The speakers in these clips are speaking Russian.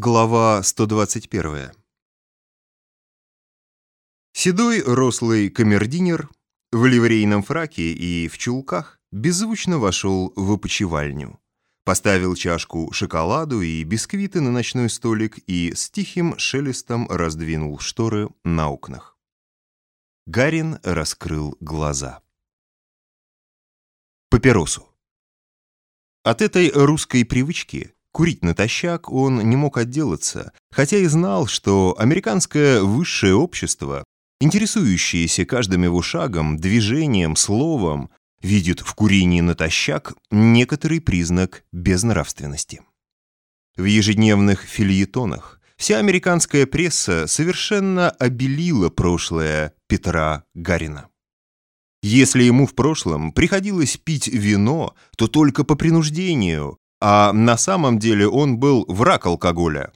Глава 121 Седой рослый камердинер в ливрейном фраке и в чулках беззвучно вошел в опочивальню. Поставил чашку шоколаду и бисквиты на ночной столик и с тихим шелестом раздвинул шторы на окнах. Гарин раскрыл глаза. Папиросу. От этой русской привычки Курить натощак он не мог отделаться, хотя и знал, что американское высшее общество, интересующееся каждым его шагом, движением, словом, видит в курении натощак некоторый признак безнравственности. В ежедневных фильетонах вся американская пресса совершенно обелила прошлое Петра Гарина. Если ему в прошлом приходилось пить вино, то только по принуждению, а на самом деле он был враг алкоголя.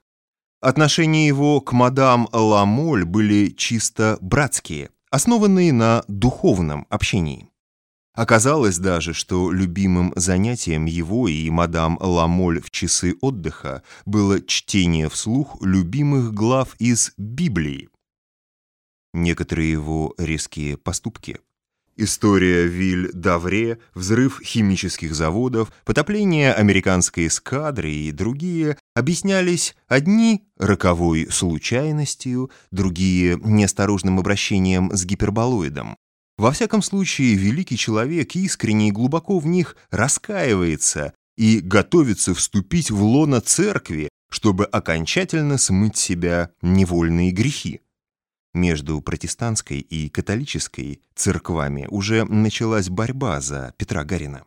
Отношения его к мадам Ламоль были чисто братские, основанные на духовном общении. Оказалось даже, что любимым занятием его и мадам Ламоль в часы отдыха было чтение вслух любимых глав из Библии. Некоторые его резкие поступки – История Виль-Давре, взрыв химических заводов, потопление американской эскадры и другие объяснялись одни роковой случайностью, другие неосторожным обращением с гиперболоидом. Во всяком случае, великий человек искренне и глубоко в них раскаивается и готовится вступить в лоно церкви, чтобы окончательно смыть себя невольные грехи. Между протестантской и католической церквами уже началась борьба за Петра Гарина.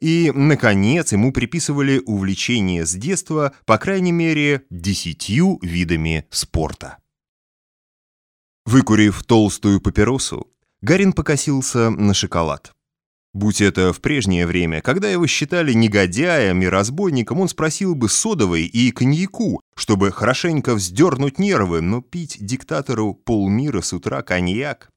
И, наконец, ему приписывали увлечение с детства, по крайней мере, десятью видами спорта. Выкурив толстую папиросу, Гарин покосился на шоколад. Будь это в прежнее время, когда его считали негодяем и разбойником, он спросил бы содовой и коньяку, чтобы хорошенько вздернуть нервы, но пить диктатору полмира с утра коньяк.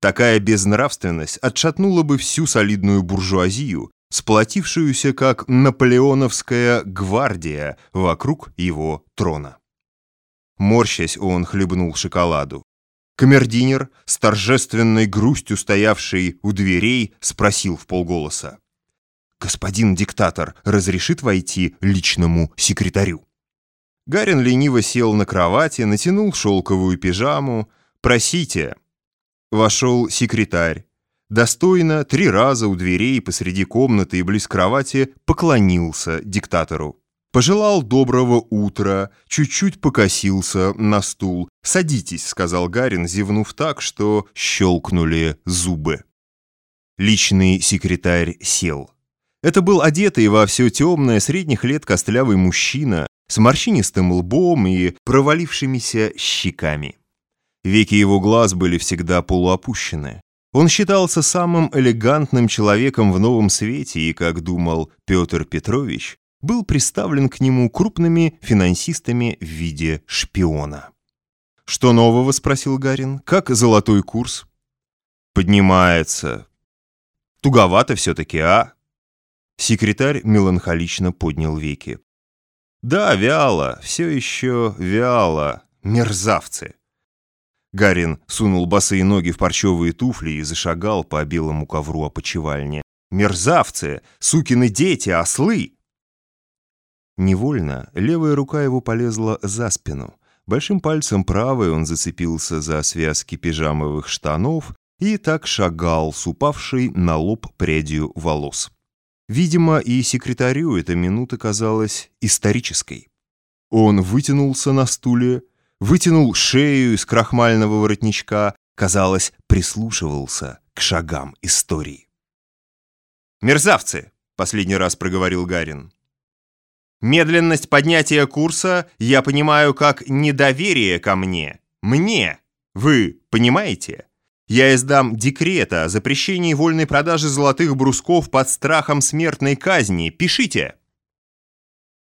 Такая безнравственность отшатнула бы всю солидную буржуазию, сплотившуюся как наполеоновская гвардия вокруг его трона. Морщась, он хлебнул шоколаду. Камердинер, с торжественной грустью стоявший у дверей, спросил в полголоса. «Господин диктатор разрешит войти личному секретарю?» Гарин лениво сел на кровати, натянул шелковую пижаму. «Просите». Вошел секретарь. Достойно три раза у дверей посреди комнаты и близ кровати поклонился диктатору. Пожелал доброго утра, чуть-чуть покосился на стул. «Садитесь», — сказал Гарин, зевнув так, что щелкнули зубы. Личный секретарь сел. Это был одетый во все темное средних лет костлявый мужчина с морщинистым лбом и провалившимися щеками. Веки его глаз были всегда полуопущены. Он считался самым элегантным человеком в новом свете и, как думал Петр Петрович, был представлен к нему крупными финансистами в виде шпиона. «Что нового?» — спросил Гарин. «Как золотой курс?» «Поднимается. Туговато все-таки, а?» Секретарь меланхолично поднял веки. «Да, вяло, все еще вяло. Мерзавцы!» Гарин сунул босые ноги в парчевые туфли и зашагал по белому ковру опочивальни. «Мерзавцы! Сукины дети! Ослы!» Невольно левая рука его полезла за спину. Большим пальцем правой он зацепился за связки пижамовых штанов и так шагал с упавшей на лоб прядью волос. Видимо, и секретарю эта минута казалась исторической. Он вытянулся на стуле, вытянул шею из крахмального воротничка, казалось, прислушивался к шагам истории. «Мерзавцы!» — последний раз проговорил Гарин. Медленность поднятия курса я понимаю как недоверие ко мне. Мне. Вы понимаете? Я издам декрет о запрещении вольной продажи золотых брусков под страхом смертной казни. Пишите!»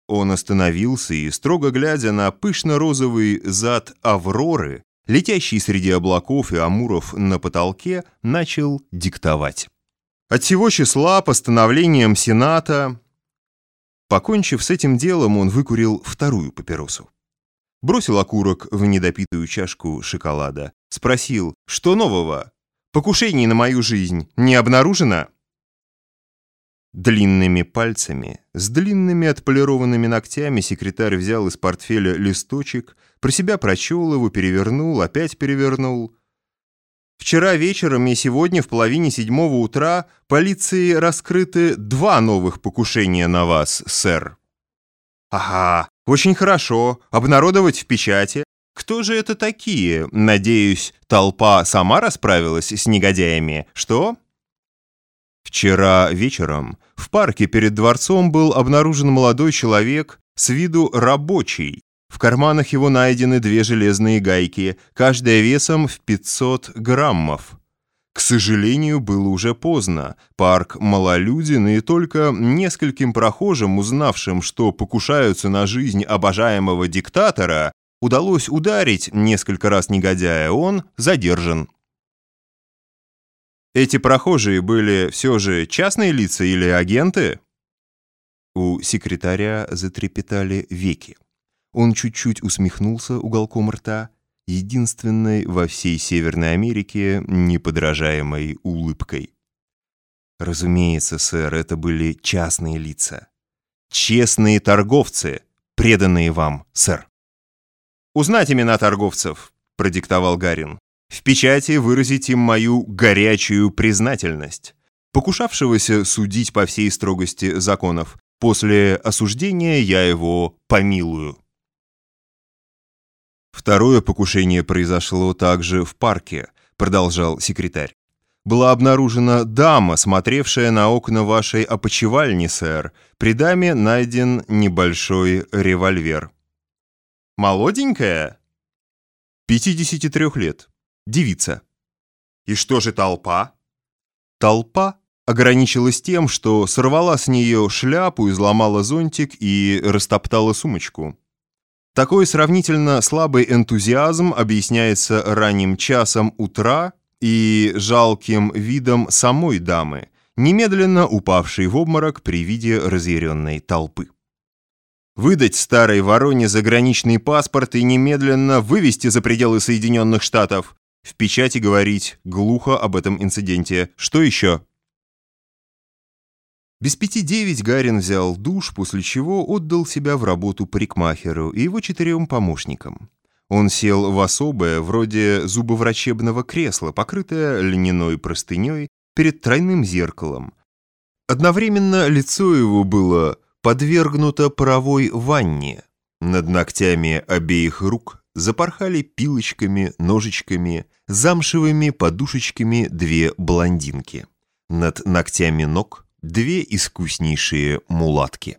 Он остановился и, строго глядя на пышно-розовый зад Авроры, летящий среди облаков и амуров на потолке, начал диктовать. От всего числа постановлением Сената Покончив с этим делом, он выкурил вторую папиросу. Бросил окурок в недопитую чашку шоколада. Спросил, что нового? Покушений на мою жизнь не обнаружено? Длинными пальцами, с длинными отполированными ногтями секретарь взял из портфеля листочек, про себя прочел его, перевернул, опять перевернул. Вчера вечером и сегодня в половине седьмого утра полиции раскрыты два новых покушения на вас, сэр. Ага, очень хорошо. Обнародовать в печати. Кто же это такие? Надеюсь, толпа сама расправилась с негодяями. Что? Вчера вечером в парке перед дворцом был обнаружен молодой человек с виду рабочий. В карманах его найдены две железные гайки, каждая весом в 500 граммов. К сожалению, было уже поздно. Парк малолюден, и только нескольким прохожим, узнавшим, что покушаются на жизнь обожаемого диктатора, удалось ударить несколько раз негодяя, он задержан. Эти прохожие были все же частные лица или агенты? У секретаря затрепетали веки. Он чуть-чуть усмехнулся уголком рта, единственной во всей Северной Америке неподражаемой улыбкой. Разумеется, сэр, это были частные лица. Честные торговцы, преданные вам, сэр. «Узнать имена торговцев», — продиктовал Гарин. В печати выразить им мою горячую признательность. Покушавшегося судить по всей строгости законов. После осуждения я его помилую. Второе покушение произошло также в парке, продолжал секретарь. Была обнаружена дама, смотревшая на окна вашей опочивальни, сэр. При даме найден небольшой револьвер. Молоденькая? 53 лет. Девица. И что же толпа? Толпа ограничилась тем, что сорвала с нее шляпу, изломала зонтик и растоптала сумочку. Такой сравнительно слабый энтузиазм объясняется ранним часом утра и жалким видом самой дамы, немедленно упавшей в обморок при виде разъяренной толпы. Выдать старой вороне заграничный паспорт и немедленно вывести за пределы Соединенных Штатов, в печати говорить глухо об этом инциденте. Что еще? Без пяти девять Гарин взял душ, после чего отдал себя в работу парикмахеру и его четырем помощникам. Он сел в особое, вроде зубоврачебного кресла, покрытое льняной простыней, перед тройным зеркалом. Одновременно лицо его было подвергнуто паровой ванне. Над ногтями обеих рук запорхали пилочками, ножичками, замшевыми подушечками две блондинки. Над ногтями ног две искуснейшие мулатки.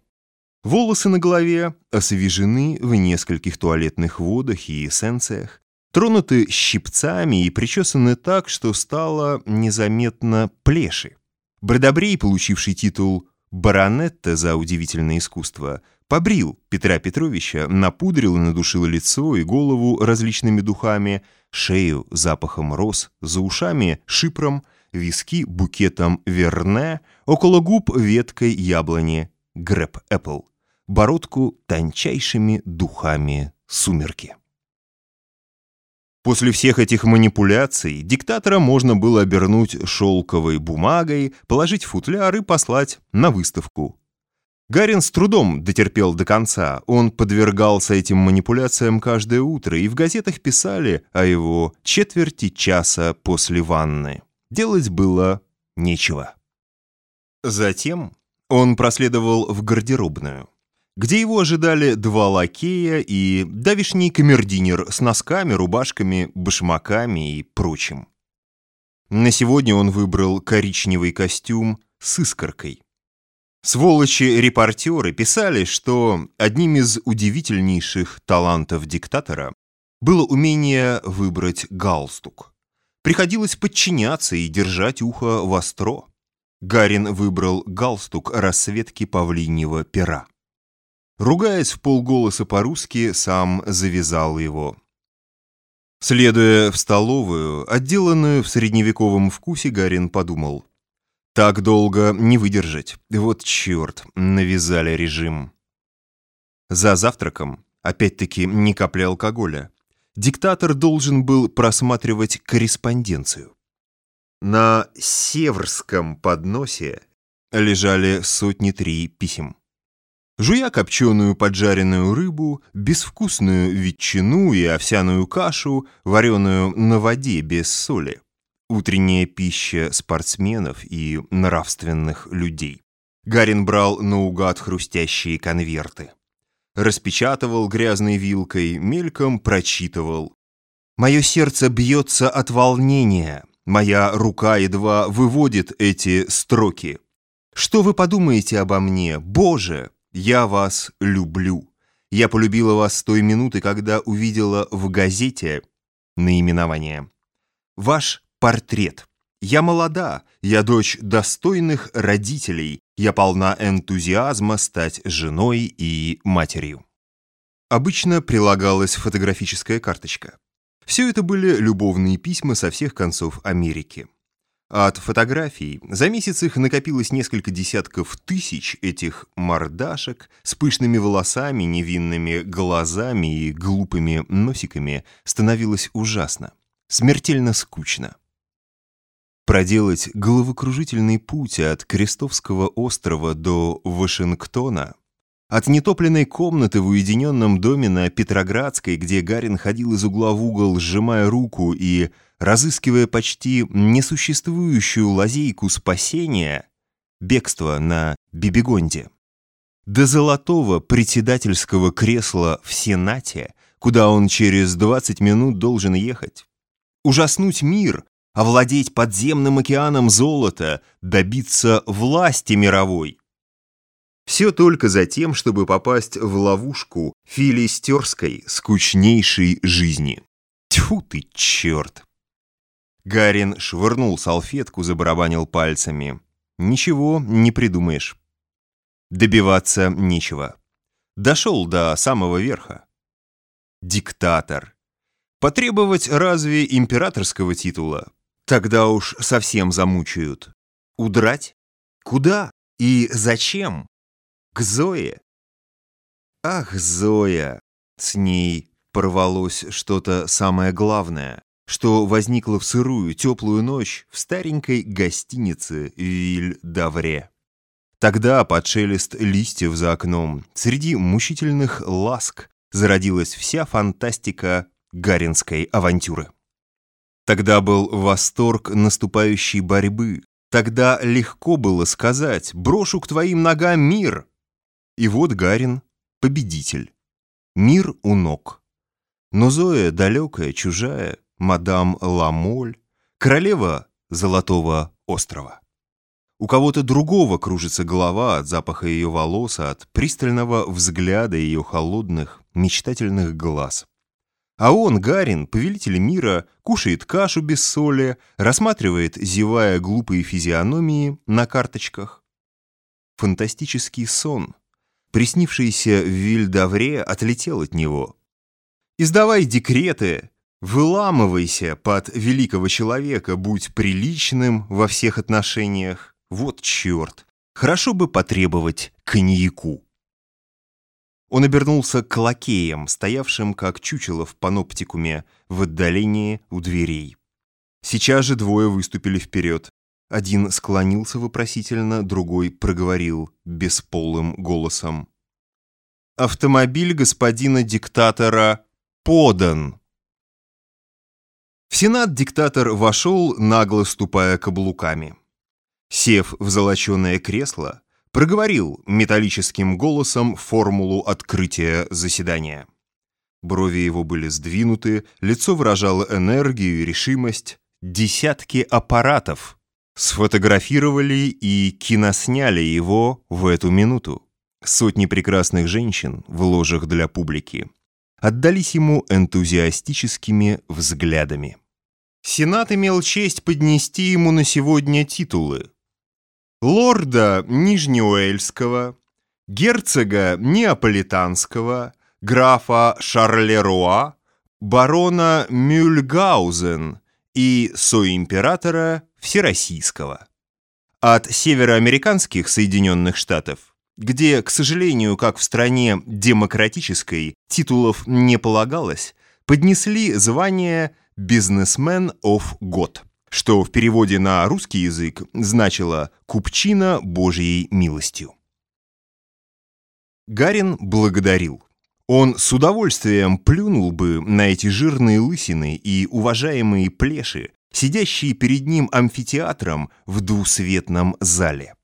Волосы на голове освежены в нескольких туалетных водах и эссенциях, тронуты щипцами и причесаны так, что стало незаметно плеши. Бродобрей, получивший титул баронетта за удивительное искусство, побрил Петра Петровича, напудрил и надушил лицо и голову различными духами, шею запахом роз, за ушами шипром, виски букетом верне, около губ веткой яблони грэп эппл, бородку тончайшими духами сумерки. После всех этих манипуляций диктатора можно было обернуть шелковой бумагой, положить футляр и послать на выставку. Гарин с трудом дотерпел до конца. Он подвергался этим манипуляциям каждое утро, и в газетах писали о его четверти часа после ванны. Делать было нечего. Затем он проследовал в гардеробную где его ожидали два лакея и давишний камердинер с носками, рубашками, башмаками и прочим. На сегодня он выбрал коричневый костюм с искоркой. Сволочи-репортеры писали, что одним из удивительнейших талантов диктатора было умение выбрать галстук. Приходилось подчиняться и держать ухо востро. Гарин выбрал галстук расцветки павлиньего пера. Ругаясь в полголоса по-русски, сам завязал его. Следуя в столовую, отделанную в средневековом вкусе, Гарин подумал. Так долго не выдержать. Вот черт, навязали режим. За завтраком, опять-таки, ни капли алкоголя. Диктатор должен был просматривать корреспонденцию. На северском подносе лежали сотни три писем. Жуя копченую поджаренную рыбу, безвкусную ветчину и овсяную кашу, вареную на воде без соли. Утренняя пища спортсменов и нравственных людей. Гарин брал наугад хрустящие конверты. Распечатывал грязной вилкой, мельком прочитывал. «Мое сердце бьется от волнения. Моя рука едва выводит эти строки. Что вы подумаете обо мне? Боже, я вас люблю. Я полюбила вас с той минуты, когда увидела в газете наименование. Ваш портрет. Я молода, я дочь достойных родителей, я полна энтузиазма стать женой и матерью. Обычно прилагалась фотографическая карточка. Все это были любовные письма со всех концов Америки. От фотографий за месяц их накопилось несколько десятков тысяч этих мордашек с пышными волосами, невинными глазами и глупыми носиками становилось ужасно, смертельно скучно. Проделать головокружительный путь от Крестовского острова до Вашингтона, от нетопленной комнаты в уединенном доме на Петроградской, где Гарин ходил из угла в угол, сжимая руку и разыскивая почти несуществующую лазейку спасения, бегство на Бибигонде, до золотого председательского кресла в Сенате, куда он через 20 минут должен ехать, ужаснуть мир, овладеть подземным океаном золота, добиться власти мировой. Все только за тем, чтобы попасть в ловушку филистерской, скучнейшей жизни. Тьфу ты, черт! Гарин швырнул салфетку, забарабанил пальцами. Ничего не придумаешь. Добиваться нечего. Дошел до самого верха. Диктатор. Потребовать разве императорского титула? Тогда уж совсем замучают. Удрать? Куда? И зачем? К Зое? Ах, Зоя! С ней порвалось что-то самое главное, что возникло в сырую, теплую ночь в старенькой гостинице Виль-Давре. Тогда под шелест листьев за окном, среди мучительных ласк, зародилась вся фантастика гаринской авантюры. Тогда был восторг наступающей борьбы. Тогда легко было сказать «брошу к твоим ногам мир». И вот Гарин — победитель. Мир у ног. Но Зоя далекая, чужая, мадам Ламоль, королева Золотого острова. У кого-то другого кружится голова от запаха ее волос, от пристального взгляда ее холодных, мечтательных глаз. А он, Гарин, повелитель мира, кушает кашу без соли, рассматривает, зевая глупые физиономии на карточках. Фантастический сон, приснившийся в Вильдавре, отлетел от него. Издавай декреты, выламывайся под великого человека, будь приличным во всех отношениях. Вот черт, хорошо бы потребовать коньяку. Он обернулся к лакеям, стоявшим как чучело в паноптикуме в отдалении у дверей. Сейчас же двое выступили вперед. Один склонился вопросительно, другой проговорил бесполым голосом. «Автомобиль господина диктатора подан!» В Сенат диктатор вошел, нагло ступая каблуками. Сев в золоченое кресло, проговорил металлическим голосом формулу открытия заседания. Брови его были сдвинуты, лицо выражало энергию и решимость. Десятки аппаратов сфотографировали и киносняли его в эту минуту. Сотни прекрасных женщин в ложах для публики отдались ему энтузиастическими взглядами. Сенат имел честь поднести ему на сегодня титулы лорда Нижнеуэльского, герцога Неаполитанского, графа Шарлеруа, барона Мюльгаузен и соимператора Всероссийского. от североамериканских Соединенных Штатов, где, к сожалению, как в стране демократической, титулов не полагалось, поднесли звание «Бизнесмен of год», что в переводе на русский язык значило «Купчина Божьей милостью». Гарин благодарил. Он с удовольствием плюнул бы на эти жирные лысины и уважаемые плеши, сидящие перед ним амфитеатром в двусветном зале.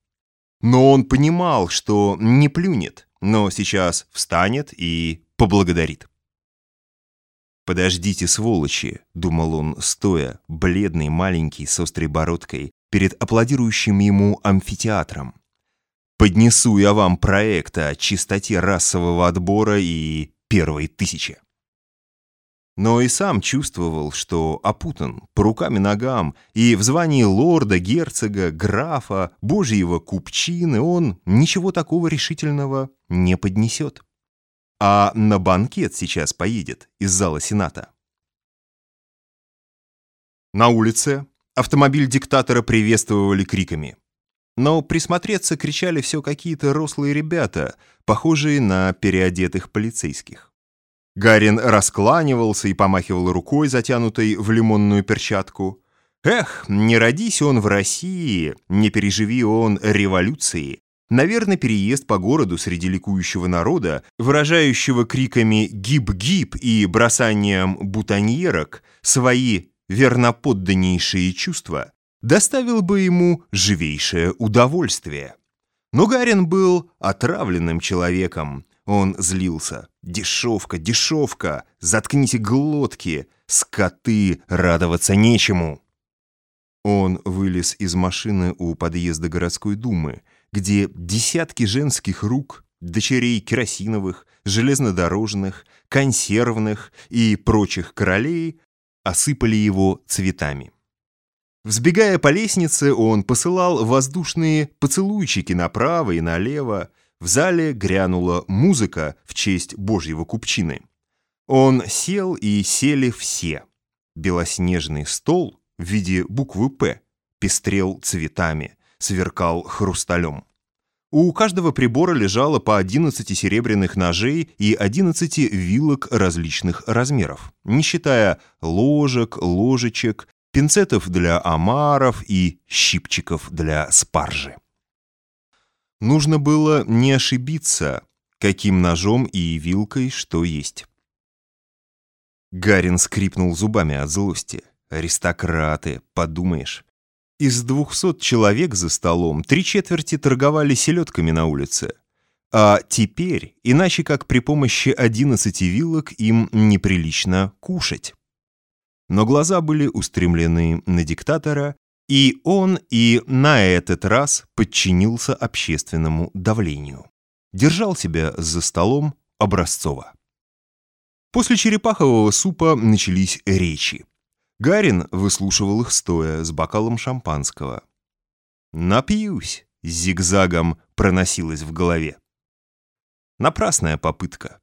Но он понимал, что не плюнет, но сейчас встанет и поблагодарит. «Подождите, сволочи», — думал он, стоя, бледный, маленький, с острой бородкой, перед аплодирующим ему амфитеатром. Поднесу я вам проект о чистоте расового отбора и первой тысячи. Но и сам чувствовал, что опутан по рукам и ногам, и в звании лорда, герцога, графа, божьего купчины он ничего такого решительного не поднесет. А на банкет сейчас поедет из зала Сената. На улице автомобиль диктатора приветствовали криками. Но присмотреться кричали все какие-то рослые ребята, похожие на переодетых полицейских. Гарин раскланивался и помахивал рукой, затянутой в лимонную перчатку. Эх, не родись он в России, не переживи он революции. Наверное, переезд по городу среди ликующего народа, выражающего криками «гиб-гиб» и бросанием бутоньерок свои верноподданнейшие чувства, доставил бы ему живейшее удовольствие. Но Гарин был отравленным человеком. Он злился. «Дешевка, дешевка! Заткните глотки! Скоты! Радоваться нечему!» Он вылез из машины у подъезда городской думы, где десятки женских рук, дочерей керосиновых, железнодорожных, консервных и прочих королей осыпали его цветами. Взбегая по лестнице, он посылал воздушные поцелуйчики направо и налево. В зале грянула музыка в честь Божьего купчины. Он сел и сели все. Белоснежный стол в виде буквы «П» пестрел цветами, сверкал хрусталем. У каждого прибора лежало по 11 серебряных ножей и 11 вилок различных размеров, не считая ложек, ложечек, пинцетов для омаров и щипчиков для спаржи. Нужно было не ошибиться, каким ножом и вилкой что есть. Гарин скрипнул зубами от злости. «Аристократы, подумаешь». Из двухсот человек за столом три четверти торговали селедками на улице. А теперь, иначе как при помощи одиннадцати вилок, им неприлично кушать но глаза были устремлены на диктатора, и он и на этот раз подчинился общественному давлению. Держал себя за столом образцово. После черепахового супа начались речи. Гарин выслушивал их стоя с бокалом шампанского. «Напьюсь», — зигзагом проносилось в голове. Напрасная попытка.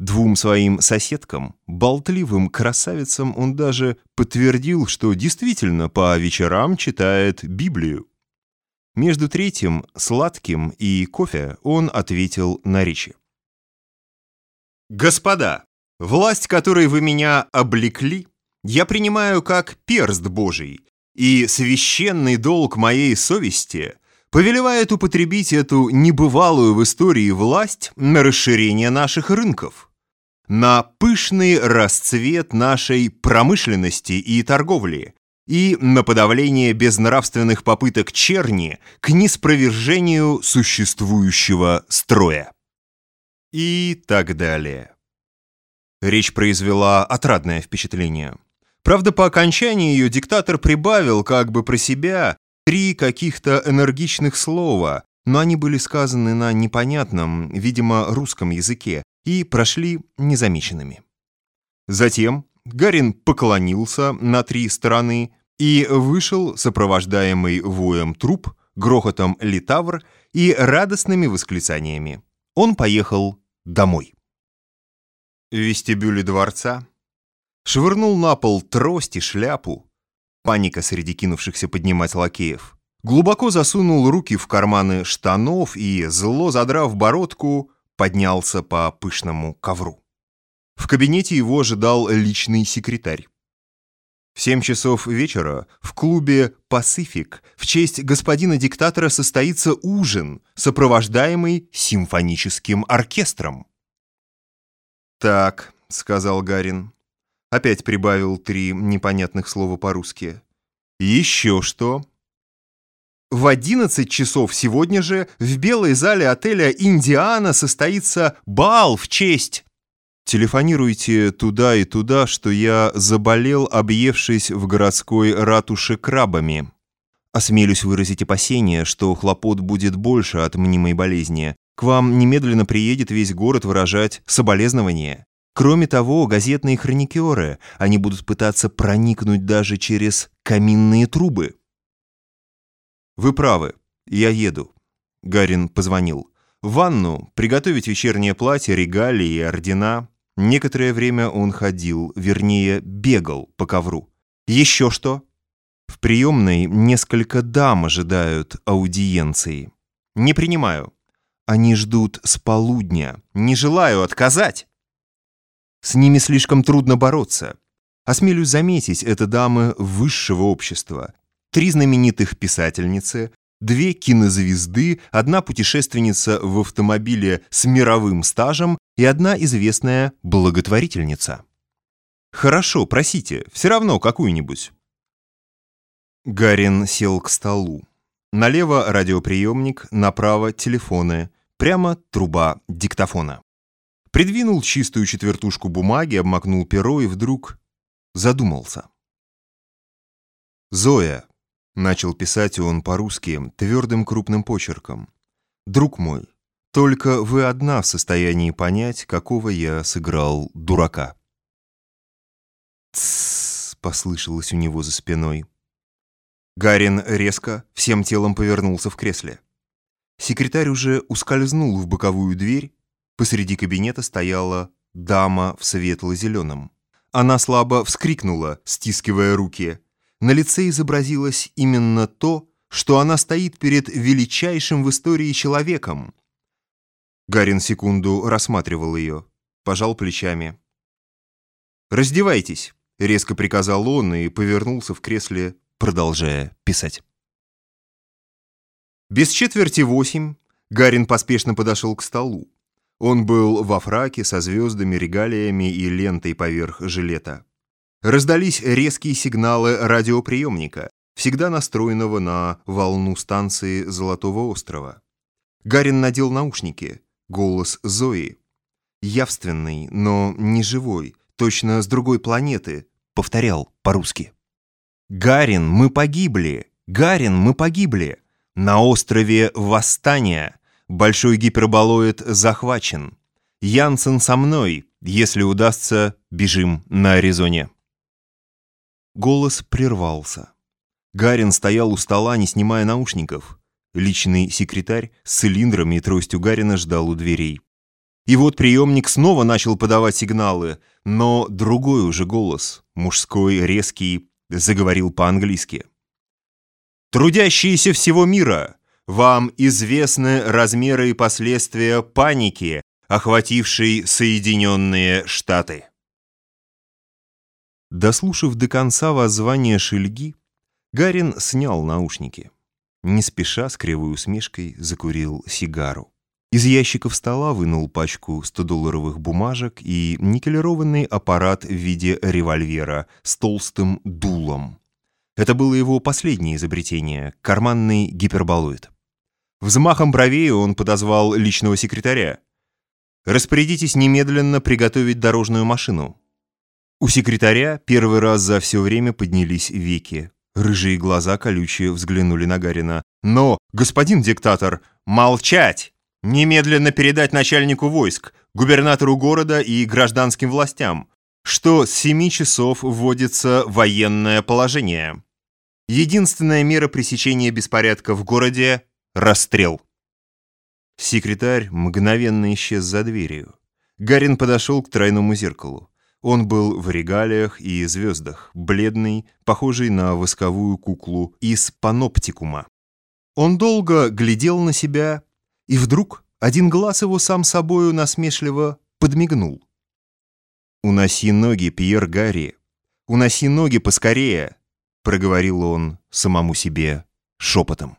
Двум своим соседкам, болтливым красавицам, он даже подтвердил, что действительно по вечерам читает Библию. Между третьим, сладким и кофе он ответил на речи. «Господа, власть, которой вы меня облекли, я принимаю как перст Божий, и священный долг моей совести повелевает употребить эту небывалую в истории власть на расширение наших рынков» на пышный расцвет нашей промышленности и торговли и на подавление безнравственных попыток черни к неспровержению существующего строя. И так далее. Речь произвела отрадное впечатление. Правда, по окончании ее диктатор прибавил как бы про себя три каких-то энергичных слова, но они были сказаны на непонятном, видимо, русском языке, и прошли незамеченными. Затем Гарин поклонился на три стороны и вышел, сопровождаемый воем труп, грохотом литавр и радостными восклицаниями. Он поехал домой. В вестибюле дворца швырнул на пол трость и шляпу. Паника среди кинувшихся поднимать лакеев. глубоко засунул руки в карманы штанов и, зло задрав бородку, поднялся по пышному ковру. В кабинете его ожидал личный секретарь. В семь часов вечера в клубе «Пасифик» в честь господина диктатора состоится ужин, сопровождаемый симфоническим оркестром. «Так», — сказал Гарин. Опять прибавил три непонятных слова по-русски. «Еще что?» В 11 часов сегодня же в белой зале отеля «Индиана» состоится бал в честь Телефонируйте туда и туда, что я заболел, объевшись в городской ратуше крабами. Осмелюсь выразить опасение, что хлопот будет больше от мнимой болезни. К вам немедленно приедет весь город выражать соболезнования. Кроме того, газетные хроникеры, они будут пытаться проникнуть даже через каминные трубы. Вы правы, я еду. Гарин позвонил. В ванну приготовить вечернее платье, регалии и ордена. Некоторое время он ходил, вернее, бегал по ковру. Еще что? В приемной несколько дам ожидают аудиенции. Не принимаю. Они ждут с полудня. Не желаю отказать. С ними слишком трудно бороться. Осмелюсь заметить, это дамы высшего общества. Три знаменитых писательницы, две кинозвезды, одна путешественница в автомобиле с мировым стажем и одна известная благотворительница. «Хорошо, просите, все равно какую-нибудь». Гарин сел к столу. Налево радиоприемник, направо телефоны, прямо труба диктофона. Придвинул чистую четвертушку бумаги, обмакнул перо и вдруг задумался. «Зоя», — начал писать он по-русски твердым крупным почерком, «друг мой, только вы одна в состоянии понять, какого я сыграл дурака. «Тссс», — послышалось у него за спиной. Гарин резко всем телом повернулся в кресле. Секретарь уже ускользнул в боковую дверь. Посреди кабинета стояла дама в светло-зеленом. Она слабо вскрикнула, стискивая руки. На лице изобразилось именно то, что она стоит перед величайшим в истории человеком, Гарин секунду рассматривал ее, пожал плечами. «Раздевайтесь», — резко приказал он и повернулся в кресле, продолжая писать. Без четверти восемь Гарин поспешно подошел к столу. Он был во фраке со звездами, регалиями и лентой поверх жилета. Раздались резкие сигналы радиоприемника, всегда настроенного на волну станции Золотого острова. Гарин надел наушники — Голос Зои. Явственный, но не живой, точно с другой планеты, повторял по-русски. «Гарин, мы погибли! Гарин, мы погибли! На острове Восстания! Большой гиперболоид захвачен! Янсен со мной! Если удастся, бежим на Аризоне!» Голос прервался. Гарин стоял у стола, не снимая наушников. Личный секретарь с цилиндрами и тростью Гарина ждал у дверей. И вот приемник снова начал подавать сигналы, но другой уже голос, мужской, резкий, заговорил по-английски. «Трудящиеся всего мира, вам известны размеры и последствия паники, охватившей Соединенные Штаты». Дослушав до конца воззвание Шельги, Гарин снял наушники не спеша, с кривой усмешкой, закурил сигару. Из ящиков стола вынул пачку 100-долларовых бумажек и никелированный аппарат в виде револьвера с толстым дулом. Это было его последнее изобретение — карманный гиперболоид. Взмахом бровей он подозвал личного секретаря. «Распорядитесь немедленно приготовить дорожную машину». У секретаря первый раз за все время поднялись веки. Рыжие глаза колючие взглянули на Гарина. «Но, господин диктатор, молчать! Немедленно передать начальнику войск, губернатору города и гражданским властям, что с семи часов вводится военное положение. Единственная мера пресечения беспорядка в городе — расстрел». Секретарь мгновенно исчез за дверью. Гарин подошел к тройному зеркалу. Он был в регалиях и звездах, бледный, похожий на восковую куклу из паноптикума. Он долго глядел на себя, и вдруг один глаз его сам собою насмешливо подмигнул. «Уноси ноги, Пьер Гарри, уноси ноги поскорее», проговорил он самому себе шепотом.